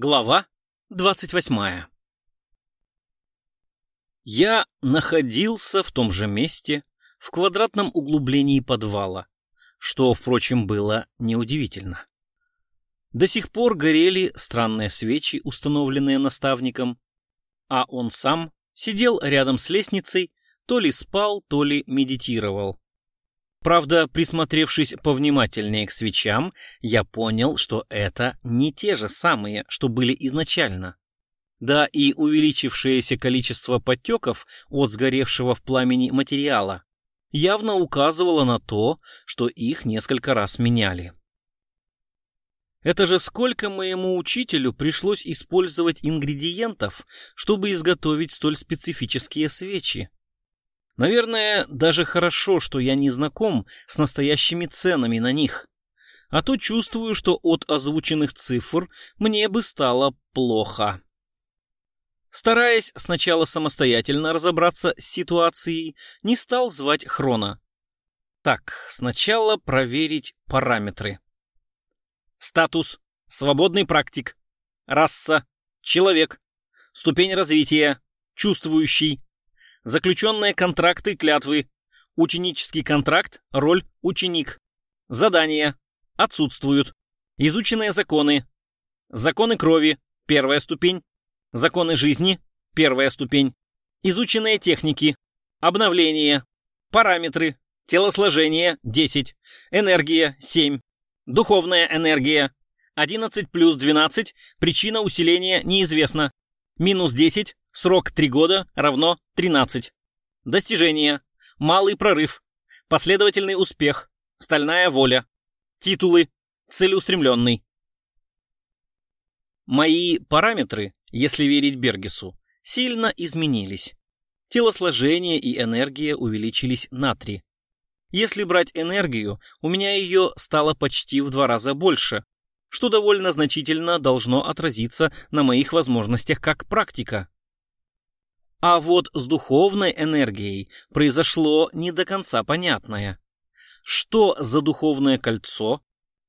Глава 28 Я находился в том же месте, в квадратном углублении подвала, что, впрочем, было неудивительно. До сих пор горели странные свечи, установленные наставником, а он сам сидел рядом с лестницей, то ли спал, то ли медитировал. Правда, присмотревшись повнимательнее к свечам, я понял, что это не те же самые, что были изначально. Да и увеличившееся количество подтеков от сгоревшего в пламени материала явно указывало на то, что их несколько раз меняли. Это же сколько моему учителю пришлось использовать ингредиентов, чтобы изготовить столь специфические свечи. Наверное, даже хорошо, что я не знаком с настоящими ценами на них. А то чувствую, что от озвученных цифр мне бы стало плохо. Стараясь сначала самостоятельно разобраться с ситуацией, не стал звать Хрона. Так, сначала проверить параметры. Статус – свободный практик. Раса – человек. Ступень развития – чувствующий. Заключенные контракты, клятвы. Ученический контракт, роль ученик. Задания. Отсутствуют. Изученные законы. Законы крови, первая ступень. Законы жизни, первая ступень. Изученные техники. Обновление. Параметры. Телосложение 10. Энергия 7. Духовная энергия 11 плюс 12. Причина усиления неизвестна. Минус 10. Срок 3 года равно 13. Достижения. Малый прорыв. Последовательный успех. Стальная воля. Титулы. Целеустремленный. Мои параметры, если верить Бергесу, сильно изменились. Телосложение и энергия увеличились на 3. Если брать энергию, у меня ее стало почти в два раза больше, что довольно значительно должно отразиться на моих возможностях как практика. А вот с духовной энергией произошло не до конца понятное. Что за духовное кольцо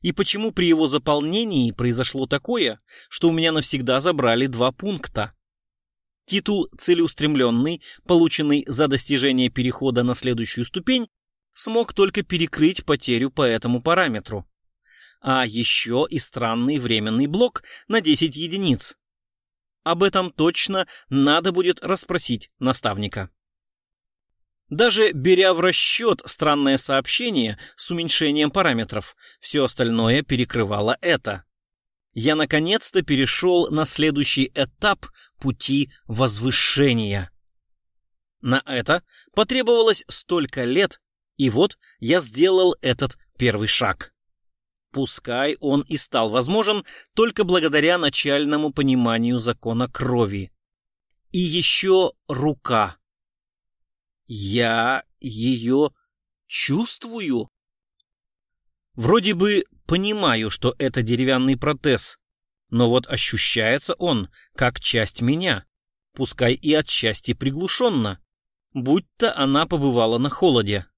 и почему при его заполнении произошло такое, что у меня навсегда забрали два пункта? Титул «Целеустремленный», полученный за достижение перехода на следующую ступень, смог только перекрыть потерю по этому параметру. А еще и странный временный блок на 10 единиц, об этом точно надо будет расспросить наставника. Даже беря в расчет странное сообщение с уменьшением параметров, все остальное перекрывало это. Я наконец-то перешел на следующий этап пути возвышения. На это потребовалось столько лет, и вот я сделал этот первый шаг. Пускай он и стал возможен только благодаря начальному пониманию закона крови. И еще рука. Я ее чувствую. Вроде бы понимаю, что это деревянный протез, но вот ощущается он как часть меня, пускай и отчасти приглушенно, будто она побывала на холоде.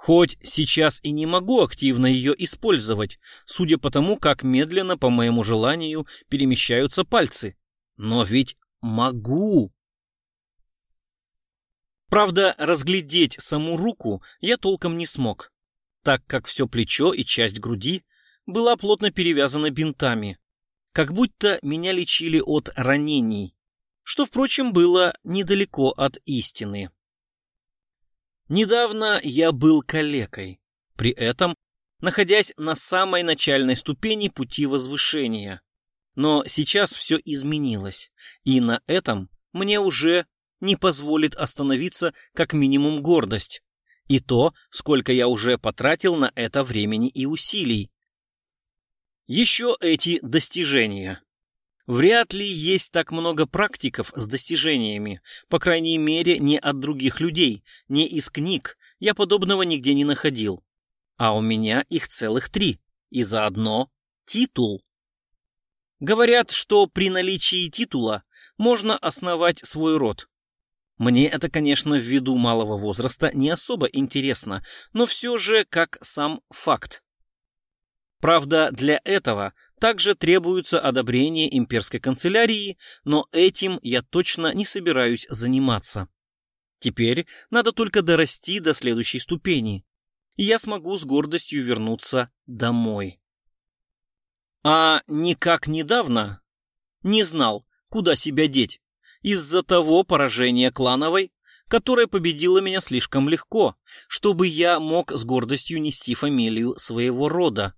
Хоть сейчас и не могу активно ее использовать, судя по тому, как медленно, по моему желанию, перемещаются пальцы. Но ведь могу. Правда, разглядеть саму руку я толком не смог, так как все плечо и часть груди была плотно перевязана бинтами, как будто меня лечили от ранений, что, впрочем, было недалеко от истины. Недавно я был калекой, при этом находясь на самой начальной ступени пути возвышения. Но сейчас все изменилось, и на этом мне уже не позволит остановиться как минимум гордость. И то, сколько я уже потратил на это времени и усилий. Еще эти достижения. Вряд ли есть так много практиков с достижениями, по крайней мере, не от других людей, не из книг, я подобного нигде не находил. А у меня их целых три, и заодно титул. Говорят, что при наличии титула можно основать свой род. Мне это, конечно, ввиду малого возраста не особо интересно, но все же как сам факт. Правда, для этого Также требуется одобрение имперской канцелярии, но этим я точно не собираюсь заниматься. Теперь надо только дорасти до следующей ступени, и я смогу с гордостью вернуться домой. А никак недавно не знал, куда себя деть, из-за того поражения клановой, которое победило меня слишком легко, чтобы я мог с гордостью нести фамилию своего рода.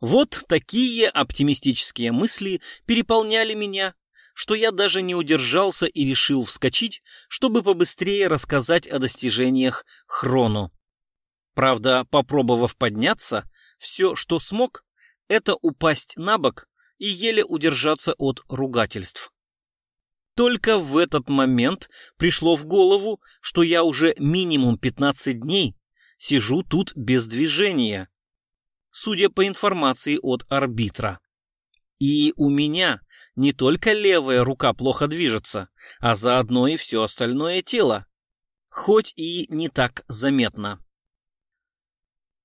Вот такие оптимистические мысли переполняли меня, что я даже не удержался и решил вскочить, чтобы побыстрее рассказать о достижениях Хрону. Правда, попробовав подняться, все, что смог, это упасть на бок и еле удержаться от ругательств. Только в этот момент пришло в голову, что я уже минимум 15 дней сижу тут без движения, судя по информации от арбитра. И у меня не только левая рука плохо движется, а заодно и все остальное тело, хоть и не так заметно.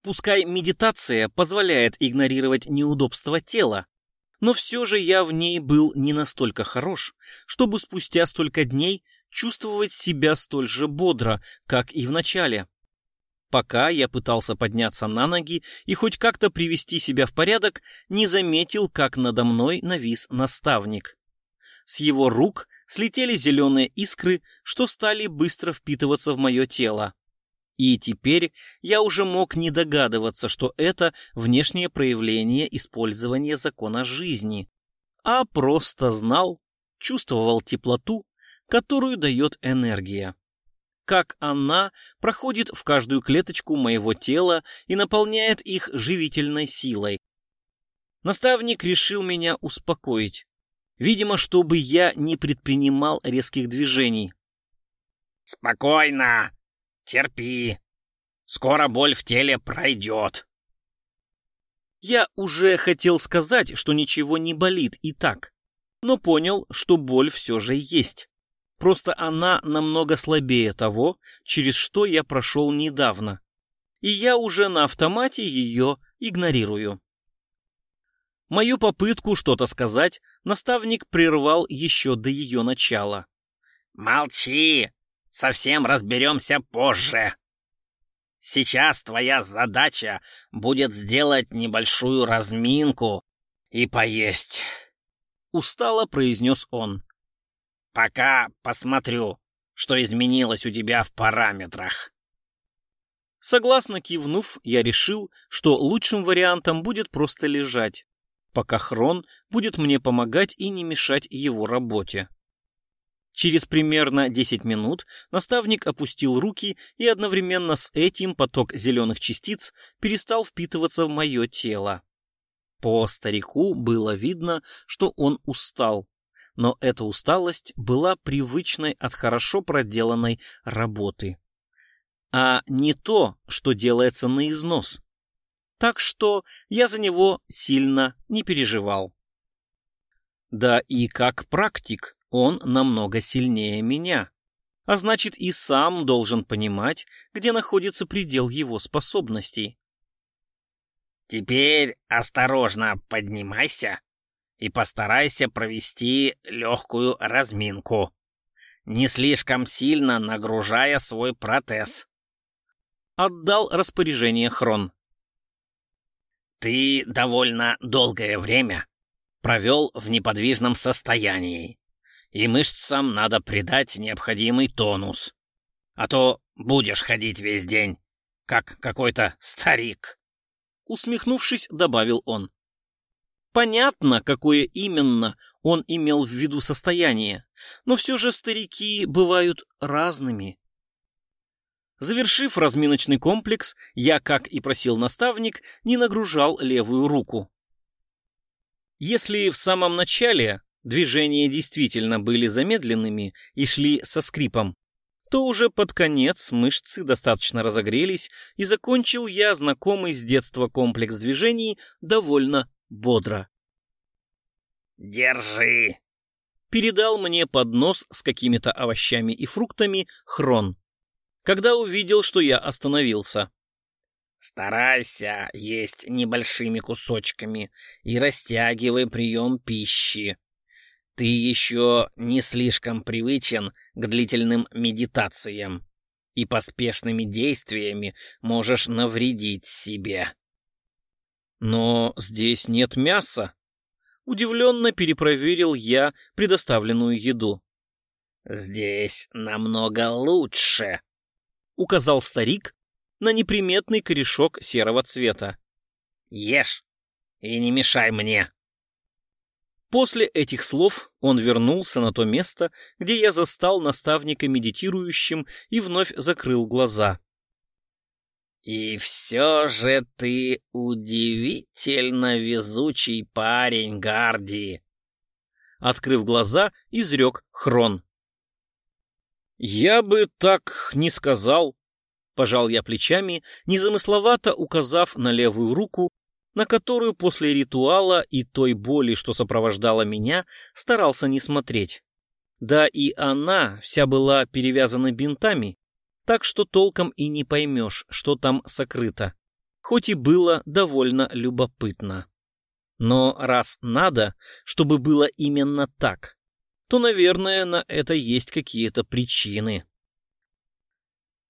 Пускай медитация позволяет игнорировать неудобства тела, но все же я в ней был не настолько хорош, чтобы спустя столько дней чувствовать себя столь же бодро, как и в начале. Пока я пытался подняться на ноги и хоть как-то привести себя в порядок, не заметил, как надо мной навис наставник. С его рук слетели зеленые искры, что стали быстро впитываться в мое тело. И теперь я уже мог не догадываться, что это внешнее проявление использования закона жизни, а просто знал, чувствовал теплоту, которую дает энергия как она проходит в каждую клеточку моего тела и наполняет их живительной силой. Наставник решил меня успокоить, видимо, чтобы я не предпринимал резких движений. «Спокойно, терпи, скоро боль в теле пройдет». Я уже хотел сказать, что ничего не болит и так, но понял, что боль все же есть. Просто она намного слабее того, через что я прошел недавно. И я уже на автомате ее игнорирую. Мою попытку что-то сказать наставник прервал еще до ее начала. «Молчи! Совсем разберемся позже. Сейчас твоя задача будет сделать небольшую разминку и поесть», — устало произнес он. Пока посмотрю, что изменилось у тебя в параметрах. Согласно кивнув, я решил, что лучшим вариантом будет просто лежать, пока Хрон будет мне помогать и не мешать его работе. Через примерно 10 минут наставник опустил руки, и одновременно с этим поток зеленых частиц перестал впитываться в мое тело. По старику было видно, что он устал, но эта усталость была привычной от хорошо проделанной работы, а не то, что делается на износ. Так что я за него сильно не переживал. Да и как практик он намного сильнее меня, а значит и сам должен понимать, где находится предел его способностей. «Теперь осторожно поднимайся и постарайся провести легкую разминку, не слишком сильно нагружая свой протез. Отдал распоряжение Хрон. Ты довольно долгое время провел в неподвижном состоянии, и мышцам надо придать необходимый тонус. А то будешь ходить весь день, как какой-то старик. Усмехнувшись, добавил он. Понятно, какое именно он имел в виду состояние, но все же старики бывают разными. Завершив разминочный комплекс, я, как и просил наставник, не нагружал левую руку. Если в самом начале движения действительно были замедленными и шли со скрипом, то уже под конец мышцы достаточно разогрелись, и закончил я знакомый с детства комплекс движений довольно бодро. «Держи!» Передал мне поднос с какими-то овощами и фруктами Хрон, когда увидел, что я остановился. Старайся есть небольшими кусочками и растягивай прием пищи. Ты еще не слишком привычен к длительным медитациям и поспешными действиями можешь навредить себе. Но здесь нет мяса. Удивленно перепроверил я предоставленную еду. «Здесь намного лучше», — указал старик на неприметный корешок серого цвета. «Ешь и не мешай мне». После этих слов он вернулся на то место, где я застал наставника медитирующим и вновь закрыл глаза. «И все же ты удивительно везучий парень, Гарди!» Открыв глаза, изрек Хрон. «Я бы так не сказал», — пожал я плечами, незамысловато указав на левую руку, на которую после ритуала и той боли, что сопровождала меня, старался не смотреть. Да и она вся была перевязана бинтами, так что толком и не поймешь, что там сокрыто, хоть и было довольно любопытно. Но раз надо, чтобы было именно так, то, наверное, на это есть какие-то причины.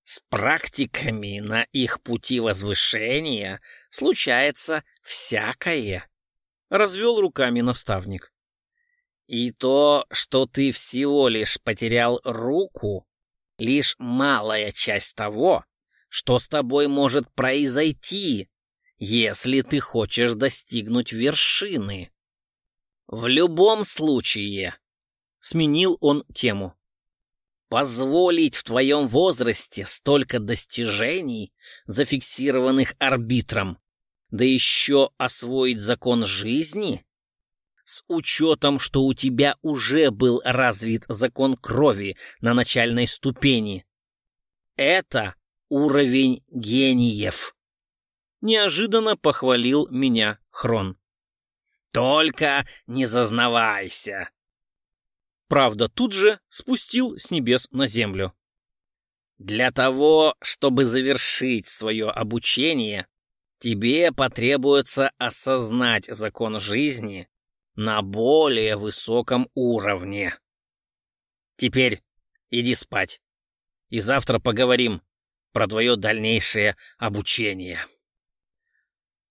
С практиками на их пути возвышения случается всякое, — развел руками наставник. И то, что ты всего лишь потерял руку, лишь малая часть того, что с тобой может произойти, если ты хочешь достигнуть вершины. В любом случае, — сменил он тему, Позволить в твоем возрасте столько достижений, зафиксированных арбитром, да еще освоить закон жизни? С учетом, что у тебя уже был развит закон крови на начальной ступени. Это уровень гениев. Неожиданно похвалил меня Хрон. Только не зазнавайся. Правда, тут же спустил с небес на землю. Для того, чтобы завершить свое обучение, тебе потребуется осознать закон жизни на более высоком уровне. Теперь иди спать, и завтра поговорим про твое дальнейшее обучение.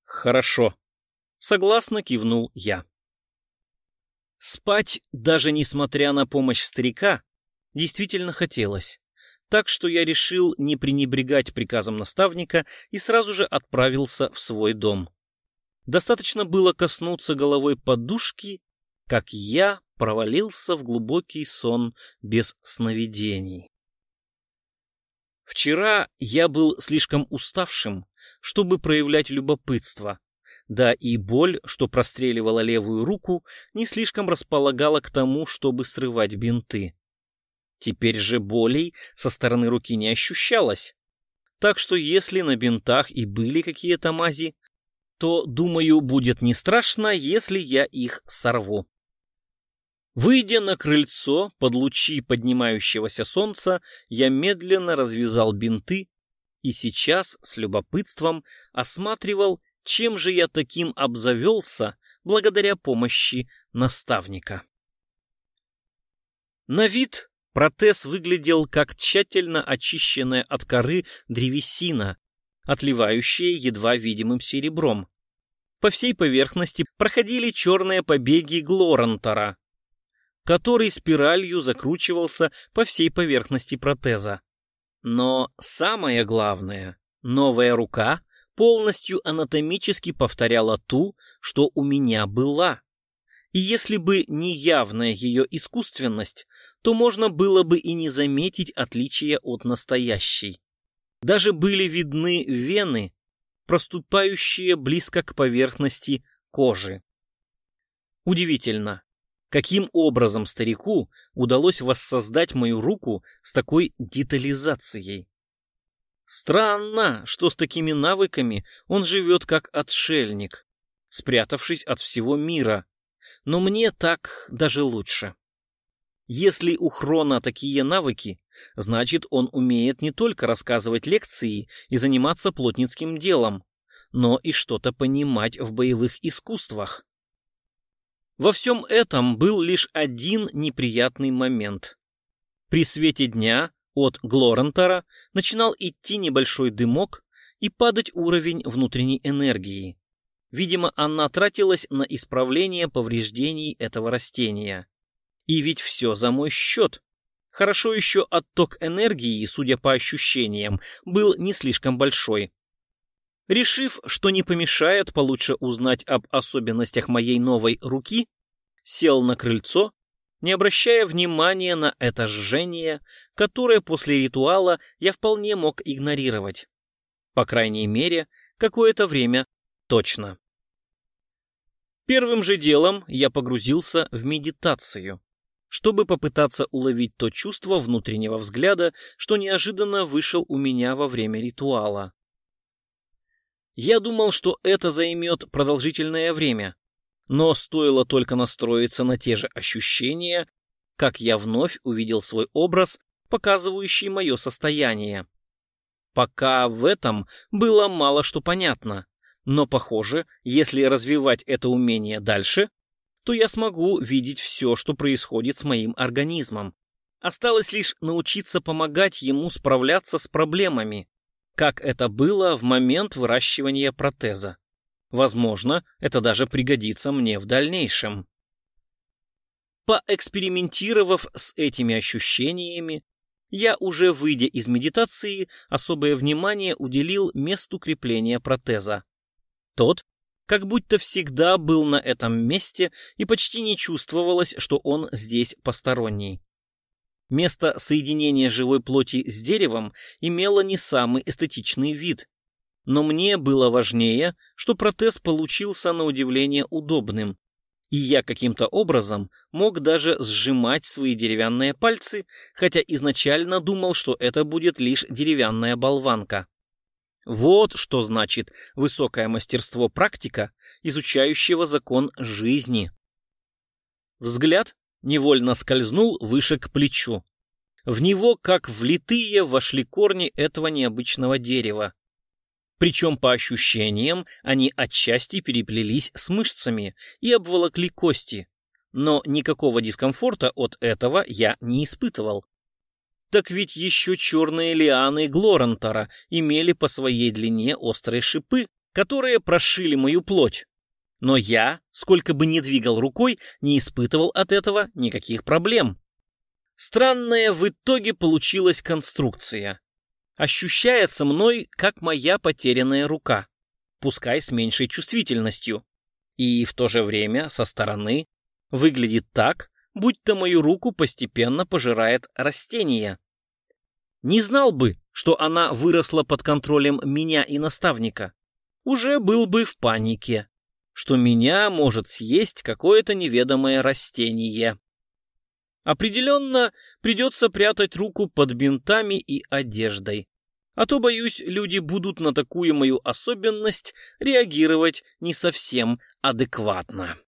Хорошо, согласно кивнул я. Спать, даже несмотря на помощь старика, действительно хотелось. Так что я решил не пренебрегать приказом наставника и сразу же отправился в свой дом. Достаточно было коснуться головой подушки, как я провалился в глубокий сон без сновидений. Вчера я был слишком уставшим, чтобы проявлять любопытство, да и боль, что простреливала левую руку, не слишком располагала к тому, чтобы срывать бинты. Теперь же болей со стороны руки не ощущалось. Так что если на бинтах и были какие-то мази, то, думаю, будет не страшно, если я их сорву. Выйдя на крыльцо под лучи поднимающегося солнца, я медленно развязал бинты и сейчас с любопытством осматривал чем же я таким обзавелся благодаря помощи наставника. На вид протез выглядел как тщательно очищенная от коры древесина, отливающая едва видимым серебром. По всей поверхности проходили черные побеги Глорантора, который спиралью закручивался по всей поверхности протеза. Но самое главное, новая рука полностью анатомически повторяла ту, что у меня была. И если бы не явная ее искусственность, то можно было бы и не заметить отличия от настоящей. Даже были видны вены, проступающие близко к поверхности кожи. Удивительно, каким образом старику удалось воссоздать мою руку с такой детализацией. Странно, что с такими навыками он живет как отшельник, спрятавшись от всего мира. Но мне так даже лучше. Если у Хрона такие навыки, значит, он умеет не только рассказывать лекции и заниматься плотницким делом, но и что-то понимать в боевых искусствах. Во всем этом был лишь один неприятный момент. При свете дня от Глорантора начинал идти небольшой дымок и падать уровень внутренней энергии. Видимо, она тратилась на исправление повреждений этого растения. И ведь все за мой счет. Хорошо еще отток энергии, судя по ощущениям, был не слишком большой. Решив, что не помешает получше узнать об особенностях моей новой руки, сел на крыльцо, не обращая внимания на это жжение, которое после ритуала я вполне мог игнорировать. По крайней мере, какое-то время точно. Первым же делом я погрузился в медитацию, чтобы попытаться уловить то чувство внутреннего взгляда, что неожиданно вышел у меня во время ритуала. Я думал, что это займет продолжительное время, но стоило только настроиться на те же ощущения, как я вновь увидел свой образ, показывающий мое состояние. Пока в этом было мало что понятно, но, похоже, если развивать это умение дальше, то я смогу видеть все, что происходит с моим организмом. Осталось лишь научиться помогать ему справляться с проблемами, как это было в момент выращивания протеза. Возможно, это даже пригодится мне в дальнейшем. Поэкспериментировав с этими ощущениями, я, уже выйдя из медитации, особое внимание уделил месту крепления протеза. Тот как будто всегда был на этом месте и почти не чувствовалось, что он здесь посторонний. Место соединения живой плоти с деревом имело не самый эстетичный вид. Но мне было важнее, что протез получился на удивление удобным, и я каким-то образом мог даже сжимать свои деревянные пальцы, хотя изначально думал, что это будет лишь деревянная болванка. Вот что значит высокое мастерство практика, изучающего закон жизни. Взгляд невольно скользнул выше к плечу. В него, как влитые, вошли корни этого необычного дерева. Причем, по ощущениям, они отчасти переплелись с мышцами и обволокли кости. Но никакого дискомфорта от этого я не испытывал. Так ведь еще черные лианы Глорантора имели по своей длине острые шипы, которые прошили мою плоть. Но я, сколько бы ни двигал рукой, не испытывал от этого никаких проблем. Странная в итоге получилась конструкция. Ощущается мной, как моя потерянная рука, пускай с меньшей чувствительностью. И в то же время со стороны выглядит так, будто мою руку постепенно пожирает растение. Не знал бы, что она выросла под контролем меня и наставника. Уже был бы в панике что меня может съесть какое-то неведомое растение. Определенно придется прятать руку под бинтами и одеждой. А то, боюсь, люди будут на такую мою особенность реагировать не совсем адекватно.